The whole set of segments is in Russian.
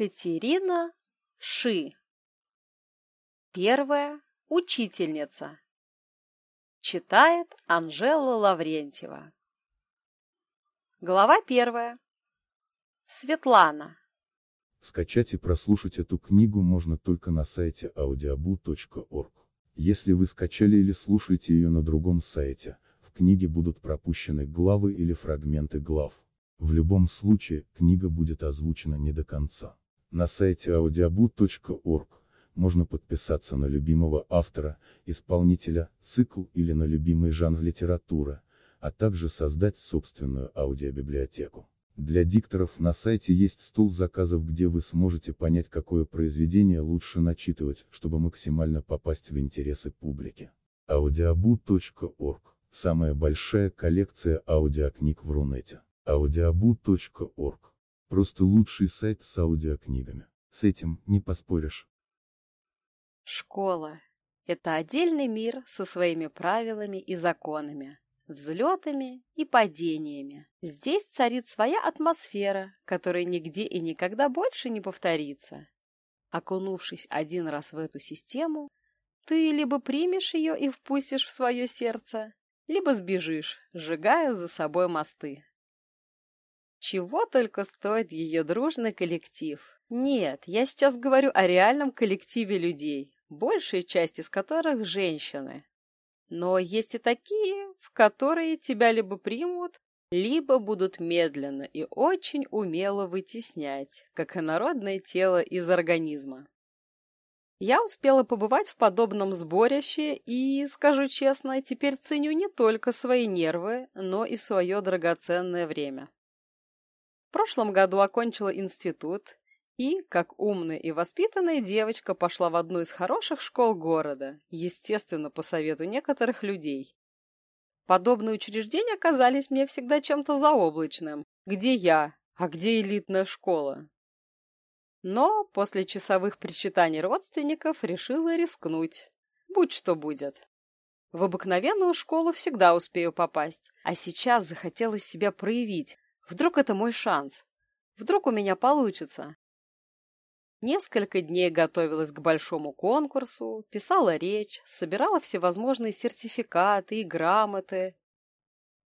Катерина Ши Первая учительница Читает Анжела Лаврентьева Глава первая Светлана Скачать и прослушать эту книгу можно только на сайте audiobu.org. Если вы скачали или слушаете ее на другом сайте, в книге будут пропущены главы или фрагменты глав. В любом случае, книга будет озвучена не до конца. На сайте audiobu.org можно подписаться на любимого автора, исполнителя, цикл или на любимый жанр литературы, а также создать собственную аудиобиблиотеку. Для дикторов на сайте есть стол заказов, где вы сможете понять, какое произведение лучше начитывать, чтобы максимально попасть в интересы публики. audiobu.org – самая большая коллекция аудиокниг в Рунете. audiobu.org Просто лучший сайт с аудиокнигами. С этим не поспоришь. Школа – это отдельный мир со своими правилами и законами, взлетами и падениями. Здесь царит своя атмосфера, которая нигде и никогда больше не повторится. Окунувшись один раз в эту систему, ты либо примешь ее и впустишь в свое сердце, либо сбежишь, сжигая за собой мосты. Чего только стоит ее дружный коллектив. Нет, я сейчас говорю о реальном коллективе людей, большая часть из которых женщины. Но есть и такие, в которые тебя либо примут, либо будут медленно и очень умело вытеснять, как инородное тело из организма. Я успела побывать в подобном сборище и, скажу честно, теперь ценю не только свои нервы, но и свое драгоценное время. В прошлом году окончила институт и, как умная и воспитанная девочка, пошла в одну из хороших школ города, естественно, по совету некоторых людей. Подобные учреждения казались мне всегда чем-то заоблачным. Где я, а где элитная школа? Но после часовых причитаний родственников решила рискнуть. Будь что будет. В обыкновенную школу всегда успею попасть, а сейчас захотелось себя проявить, Вдруг это мой шанс? Вдруг у меня получится? Несколько дней готовилась к большому конкурсу, писала речь, собирала всевозможные сертификаты и грамоты.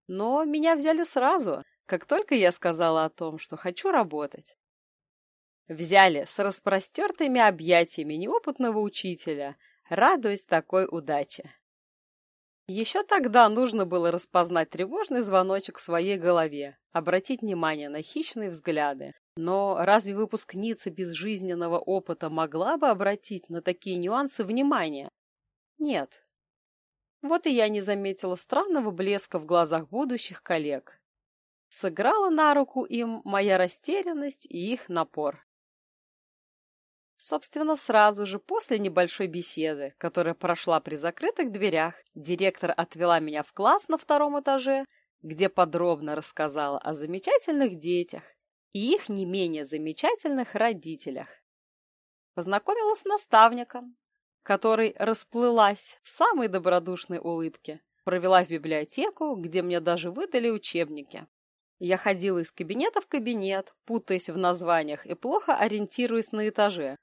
Но меня взяли сразу, как только я сказала о том, что хочу работать. Взяли с распростертыми объятиями неопытного учителя, радуясь такой удаче. Еще тогда нужно было распознать тревожный звоночек в своей голове, обратить внимание на хищные взгляды. Но разве выпускница без жизненного опыта могла бы обратить на такие нюансы внимание? Нет. Вот и я не заметила странного блеска в глазах будущих коллег. Сыграла на руку им моя растерянность и их напор. Собственно, сразу же после небольшой беседы, которая прошла при закрытых дверях, директор отвела меня в класс на втором этаже, где подробно рассказала о замечательных детях и их не менее замечательных родителях. Познакомила с наставником, который расплылась в самой добродушной улыбке, провела в библиотеку, где мне даже выдали учебники. Я ходила из кабинета в кабинет, путаясь в названиях и плохо ориентируясь на этаже,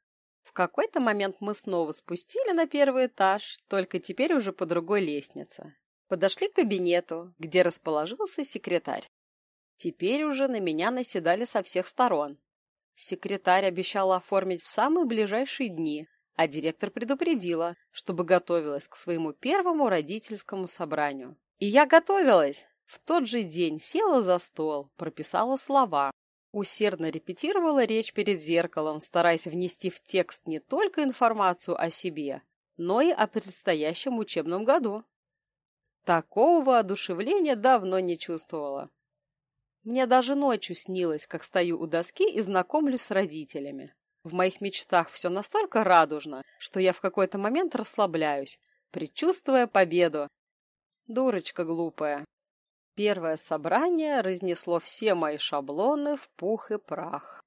в какой-то момент мы снова спустили на первый этаж, только теперь уже по другой лестнице. Подошли к кабинету, где расположился секретарь. Теперь уже на меня наседали со всех сторон. Секретарь обещала оформить в самые ближайшие дни, а директор предупредила, чтобы готовилась к своему первому родительскому собранию. И я готовилась. В тот же день села за стол, прописала слова, Усердно репетировала речь перед зеркалом, стараясь внести в текст не только информацию о себе, но и о предстоящем учебном году. Такого воодушевления давно не чувствовала. Мне даже ночью снилось, как стою у доски и знакомлюсь с родителями. В моих мечтах все настолько радужно, что я в какой-то момент расслабляюсь, предчувствуя победу. Дурочка глупая. Первое собрание разнесло все мои шаблоны в пух и прах.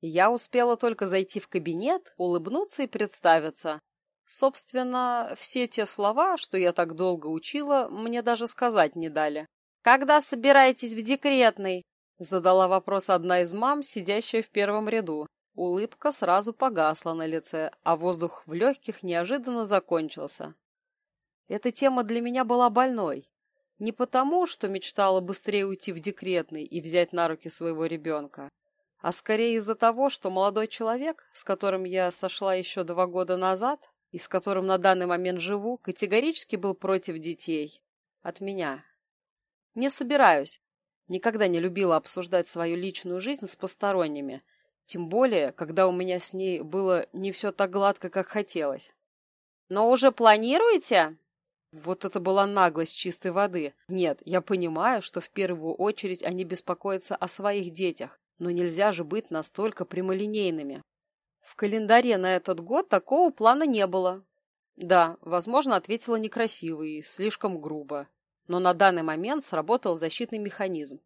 Я успела только зайти в кабинет, улыбнуться и представиться. Собственно, все те слова, что я так долго учила, мне даже сказать не дали. «Когда собираетесь в декретный?» Задала вопрос одна из мам, сидящая в первом ряду. Улыбка сразу погасла на лице, а воздух в легких неожиданно закончился. Эта тема для меня была больной. Не потому, что мечтала быстрее уйти в декретный и взять на руки своего ребенка, а скорее из-за того, что молодой человек, с которым я сошла еще два года назад и с которым на данный момент живу, категорически был против детей. От меня. Не собираюсь. Никогда не любила обсуждать свою личную жизнь с посторонними, тем более, когда у меня с ней было не все так гладко, как хотелось. «Но уже планируете?» Вот это была наглость чистой воды. Нет, я понимаю, что в первую очередь они беспокоятся о своих детях, но нельзя же быть настолько прямолинейными. В календаре на этот год такого плана не было. Да, возможно, ответила некрасиво и слишком грубо, но на данный момент сработал защитный механизм.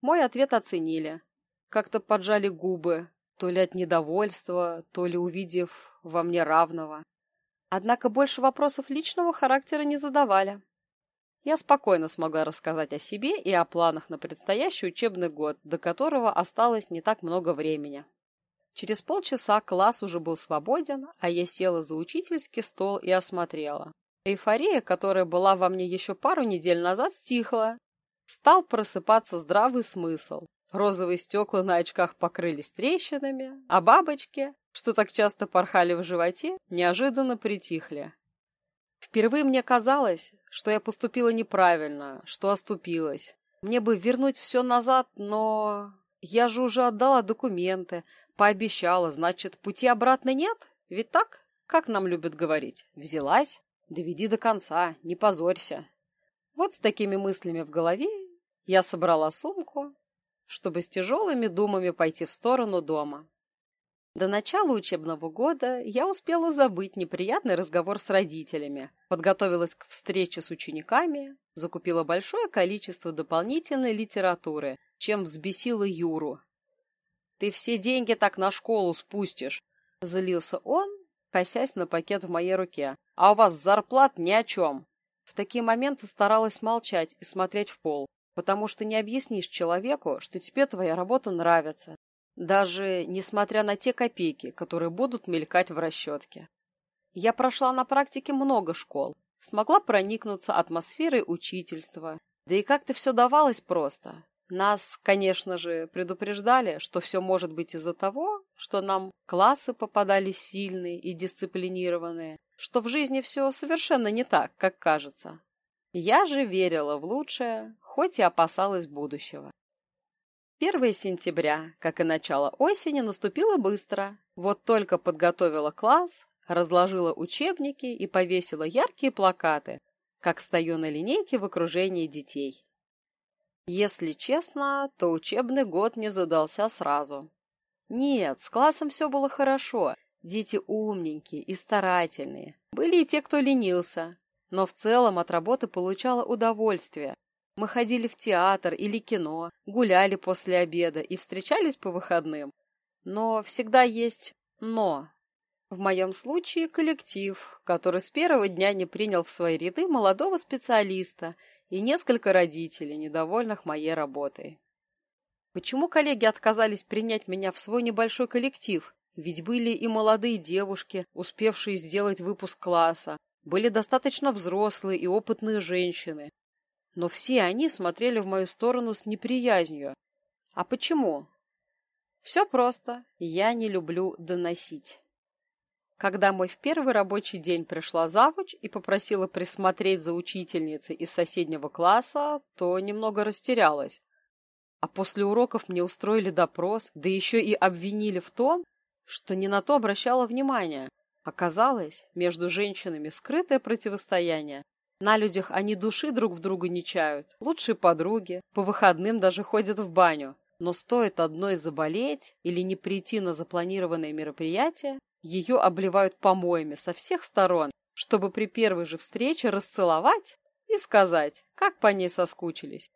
Мой ответ оценили. Как-то поджали губы, то ли от недовольства, то ли увидев во мне равного. Однако больше вопросов личного характера не задавали. Я спокойно смогла рассказать о себе и о планах на предстоящий учебный год, до которого осталось не так много времени. Через полчаса класс уже был свободен, а я села за учительский стол и осмотрела. Эйфория, которая была во мне еще пару недель назад, стихла. Стал просыпаться здравый смысл. Розовые стекла на очках покрылись трещинами, а бабочки, что так часто порхали в животе, неожиданно притихли. Впервые мне казалось, что я поступила неправильно, что оступилась. Мне бы вернуть все назад, но... Я же уже отдала документы, пообещала, значит, пути обратно нет? Ведь так? Как нам любят говорить? Взялась? Доведи до конца, не позорься. Вот с такими мыслями в голове я собрала сумку чтобы с тяжелыми думами пойти в сторону дома. До начала учебного года я успела забыть неприятный разговор с родителями, подготовилась к встрече с учениками, закупила большое количество дополнительной литературы, чем взбесила Юру. «Ты все деньги так на школу спустишь!» – залился он, косясь на пакет в моей руке. «А у вас зарплат ни о чем!» В такие моменты старалась молчать и смотреть в пол потому что не объяснишь человеку, что тебе твоя работа нравится, даже несмотря на те копейки, которые будут мелькать в расчетке. Я прошла на практике много школ, смогла проникнуться атмосферой учительства, да и как-то все давалось просто. Нас, конечно же, предупреждали, что все может быть из-за того, что нам классы попадали сильные и дисциплинированные, что в жизни все совершенно не так, как кажется. Я же верила в лучшее, хоть и опасалась будущего. 1 сентября, как и начало осени, наступило быстро. Вот только подготовила класс, разложила учебники и повесила яркие плакаты, как стою на линейке в окружении детей. Если честно, то учебный год не задался сразу. Нет, с классом все было хорошо, дети умненькие и старательные. Были и те, кто ленился, но в целом от работы получала удовольствие. Мы ходили в театр или кино, гуляли после обеда и встречались по выходным. Но всегда есть «но». В моем случае коллектив, который с первого дня не принял в свои ряды молодого специалиста и несколько родителей, недовольных моей работой. Почему коллеги отказались принять меня в свой небольшой коллектив? Ведь были и молодые девушки, успевшие сделать выпуск класса, были достаточно взрослые и опытные женщины, но все они смотрели в мою сторону с неприязнью. А почему? Все просто. Я не люблю доносить. Когда мой в первый рабочий день пришла завуч и попросила присмотреть за учительницей из соседнего класса, то немного растерялась. А после уроков мне устроили допрос, да еще и обвинили в том, что не на то обращала внимание. Оказалось, между женщинами скрытое противостояние. На людях они души друг в друга не чают. Лучшие подруги, по выходным даже ходят в баню. Но стоит одной заболеть или не прийти на запланированное мероприятие, ее обливают помоями со всех сторон, чтобы при первой же встрече расцеловать и сказать, как по ней соскучились.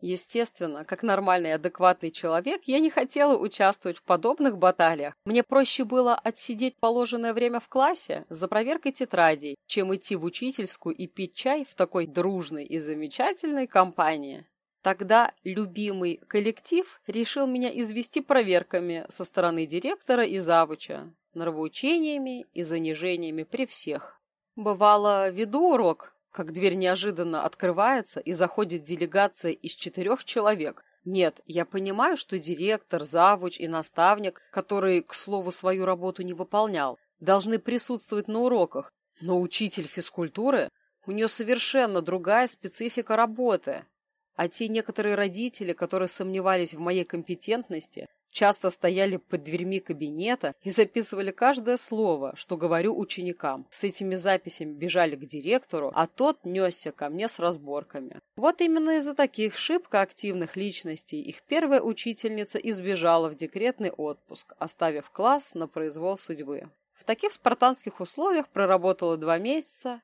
Естественно, как нормальный адекватный человек, я не хотела участвовать в подобных баталиях. Мне проще было отсидеть положенное время в классе за проверкой тетрадей, чем идти в учительскую и пить чай в такой дружной и замечательной компании. Тогда любимый коллектив решил меня извести проверками со стороны директора и завуча, нравоучениями и занижениями при всех. Бывало, веду урок, как дверь неожиданно открывается и заходит делегация из четырех человек. Нет, я понимаю, что директор, завуч и наставник, который, к слову, свою работу не выполнял, должны присутствовать на уроках, но учитель физкультуры, у нее совершенно другая специфика работы. А те некоторые родители, которые сомневались в моей компетентности, часто стояли под дверьми кабинета и записывали каждое слово, что говорю ученикам. С этими записями бежали к директору, а тот несся ко мне с разборками. Вот именно из-за таких шибко активных личностей их первая учительница избежала в декретный отпуск, оставив класс на произвол судьбы. В таких спартанских условиях проработала два месяца,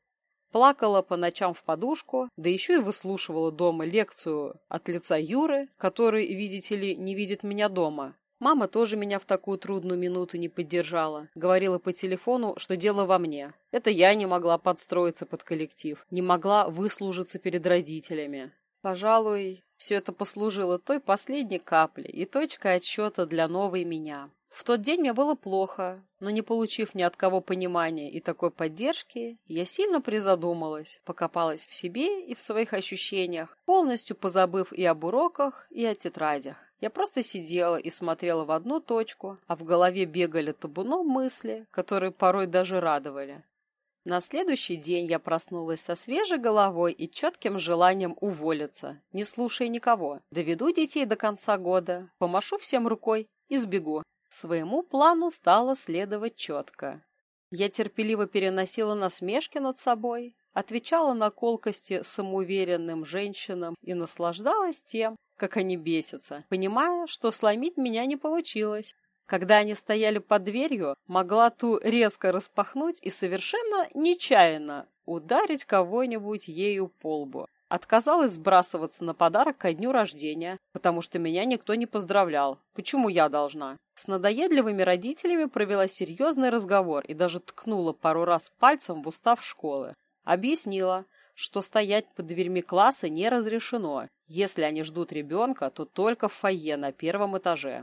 плакала по ночам в подушку, да еще и выслушивала дома лекцию от лица Юры, который, видите ли, не видит меня дома. Мама тоже меня в такую трудную минуту не поддержала. Говорила по телефону, что дело во мне. Это я не могла подстроиться под коллектив, не могла выслужиться перед родителями. Пожалуй, все это послужило той последней каплей и точкой отсчета для новой меня. В тот день мне было плохо, но не получив ни от кого понимания и такой поддержки, я сильно призадумалась, покопалась в себе и в своих ощущениях, полностью позабыв и об уроках, и о тетрадях. Я просто сидела и смотрела в одну точку, а в голове бегали табуном мысли, которые порой даже радовали. На следующий день я проснулась со свежей головой и четким желанием уволиться, не слушая никого. Доведу детей до конца года, помашу всем рукой и сбегу. Своему плану стало следовать четко. Я терпеливо переносила насмешки над собой, отвечала на колкости самоуверенным женщинам и наслаждалась тем, как они бесятся, понимая, что сломить меня не получилось. Когда они стояли под дверью, могла ту резко распахнуть и совершенно нечаянно ударить кого-нибудь ею по лбу. Отказалась сбрасываться на подарок ко дню рождения, потому что меня никто не поздравлял. Почему я должна? С надоедливыми родителями провела серьезный разговор и даже ткнула пару раз пальцем в устав школы. Объяснила, что стоять под дверьми класса не разрешено. Если они ждут ребенка, то только в фойе на первом этаже.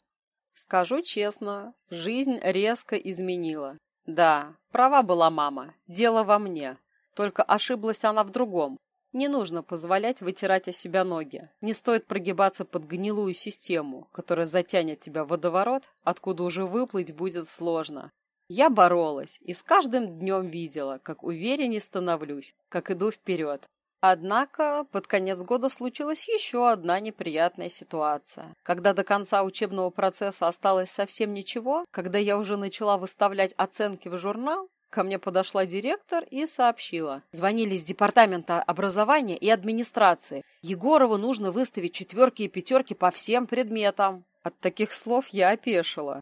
Скажу честно, жизнь резко изменила. Да, права была мама, дело во мне. Только ошиблась она в другом. Не нужно позволять вытирать о себя ноги. Не стоит прогибаться под гнилую систему, которая затянет тебя в водоворот, откуда уже выплыть будет сложно. Я боролась и с каждым днем видела, как увереннее становлюсь, как иду вперед. Однако под конец года случилась еще одна неприятная ситуация. Когда до конца учебного процесса осталось совсем ничего, когда я уже начала выставлять оценки в журнал, Ко мне подошла директор и сообщила. Звонили из департамента образования и администрации. Егорову нужно выставить четверки и пятерки по всем предметам. От таких слов я опешила.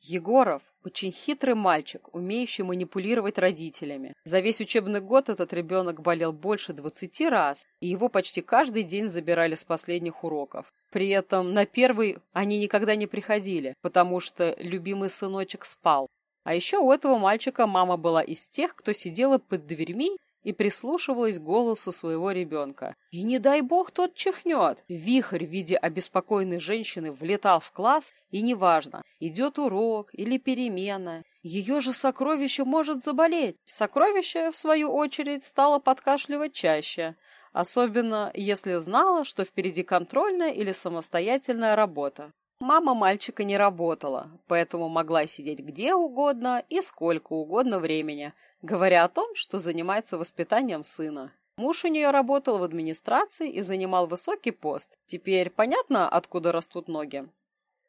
Егоров – очень хитрый мальчик, умеющий манипулировать родителями. За весь учебный год этот ребенок болел больше 20 раз, и его почти каждый день забирали с последних уроков. При этом на первый они никогда не приходили, потому что любимый сыночек спал. А еще у этого мальчика мама была из тех, кто сидела под дверьми и прислушивалась к голосу своего ребенка. И не дай бог тот чихнет. Вихрь в виде обеспокоенной женщины влетал в класс, и неважно, идет урок или перемена, ее же сокровище может заболеть. Сокровище, в свою очередь, стало подкашливать чаще, особенно если знала, что впереди контрольная или самостоятельная работа. Мама мальчика не работала, поэтому могла сидеть где угодно и сколько угодно времени, говоря о том, что занимается воспитанием сына. Муж у нее работал в администрации и занимал высокий пост. Теперь понятно, откуда растут ноги?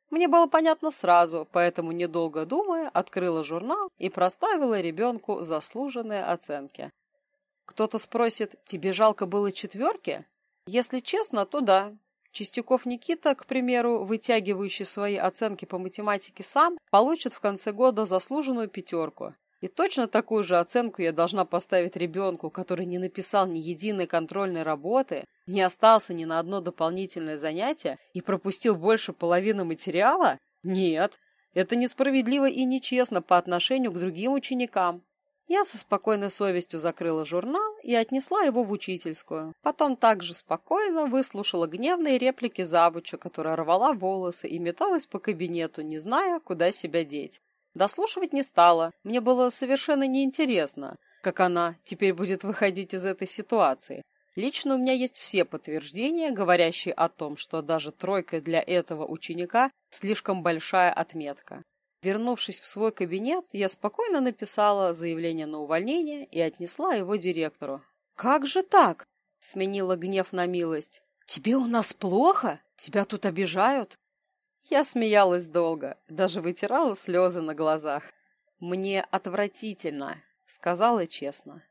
Мне было понятно сразу, поэтому, недолго думая, открыла журнал и проставила ребенку заслуженные оценки. Кто-то спросит, тебе жалко было четверки? Если честно, то да, Чистяков Никита, к примеру, вытягивающий свои оценки по математике сам, получит в конце года заслуженную пятерку. И точно такую же оценку я должна поставить ребенку, который не написал ни единой контрольной работы, не остался ни на одно дополнительное занятие и пропустил больше половины материала? Нет, это несправедливо и нечестно по отношению к другим ученикам. Я со спокойной совестью закрыла журнал и отнесла его в учительскую. Потом также спокойно выслушала гневные реплики завуча, которая рвала волосы и металась по кабинету, не зная, куда себя деть. Дослушивать не стала, мне было совершенно неинтересно, как она теперь будет выходить из этой ситуации. Лично у меня есть все подтверждения, говорящие о том, что даже тройка для этого ученика слишком большая отметка. Вернувшись в свой кабинет, я спокойно написала заявление на увольнение и отнесла его директору. «Как же так?» — сменила гнев на милость. «Тебе у нас плохо? Тебя тут обижают?» Я смеялась долго, даже вытирала слезы на глазах. «Мне отвратительно», — сказала честно.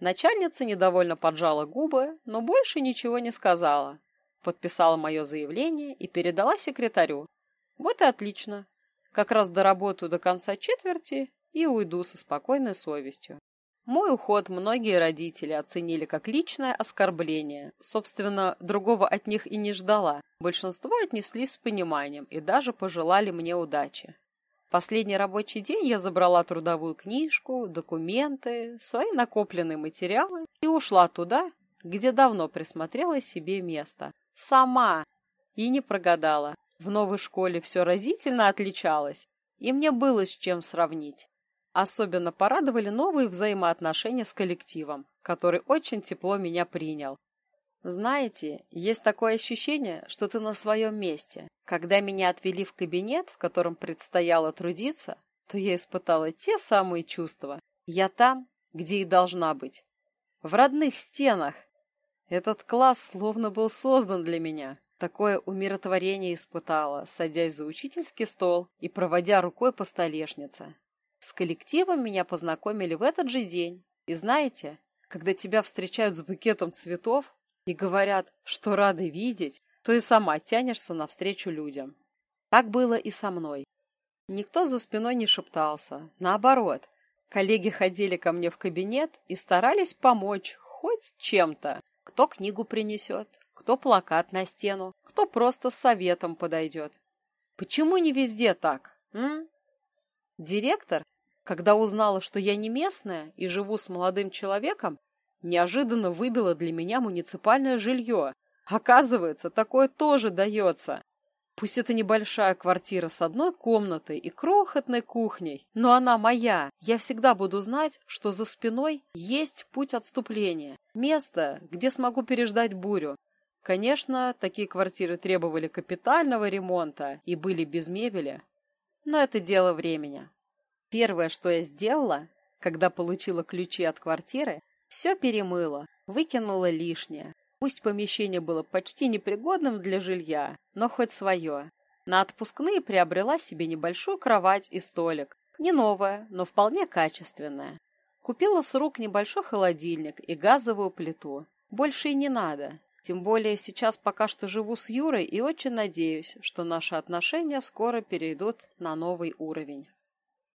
Начальница недовольно поджала губы, но больше ничего не сказала. Подписала мое заявление и передала секретарю. Вот и отлично. Как раз доработаю до конца четверти и уйду со спокойной совестью. Мой уход многие родители оценили как личное оскорбление. Собственно, другого от них и не ждала. Большинство отнеслись с пониманием и даже пожелали мне удачи. Последний рабочий день я забрала трудовую книжку, документы, свои накопленные материалы и ушла туда, где давно присмотрела себе место. Сама! И не прогадала. В новой школе все разительно отличалось, и мне было с чем сравнить. Особенно порадовали новые взаимоотношения с коллективом, который очень тепло меня принял. Знаете, есть такое ощущение, что ты на своем месте. Когда меня отвели в кабинет, в котором предстояло трудиться, то я испытала те самые чувства. Я там, где и должна быть. В родных стенах. Этот класс словно был создан для меня. Такое умиротворение испытала, садясь за учительский стол и проводя рукой по столешнице. С коллективом меня познакомили в этот же день. И знаете, когда тебя встречают с букетом цветов и говорят, что рады видеть, то и сама тянешься навстречу людям. Так было и со мной. Никто за спиной не шептался. Наоборот, коллеги ходили ко мне в кабинет и старались помочь хоть чем-то. Кто книгу принесет, кто плакат на стену, кто просто с советом подойдет. Почему не везде так, м? Директор, когда узнала, что я не местная и живу с молодым человеком, неожиданно выбила для меня муниципальное жилье. Оказывается, такое тоже дается. Пусть это небольшая квартира с одной комнатой и крохотной кухней, но она моя. Я всегда буду знать, что за спиной есть путь отступления, место, где смогу переждать бурю, Конечно, такие квартиры требовали капитального ремонта и были без мебели, но это дело времени. Первое, что я сделала, когда получила ключи от квартиры, все перемыла, выкинула лишнее. Пусть помещение было почти непригодным для жилья, но хоть свое. На отпускные приобрела себе небольшую кровать и столик. Не новая, но вполне качественная. Купила с рук небольшой холодильник и газовую плиту. Больше и не надо. Тем более сейчас пока что живу с Юрой и очень надеюсь, что наши отношения скоро перейдут на новый уровень.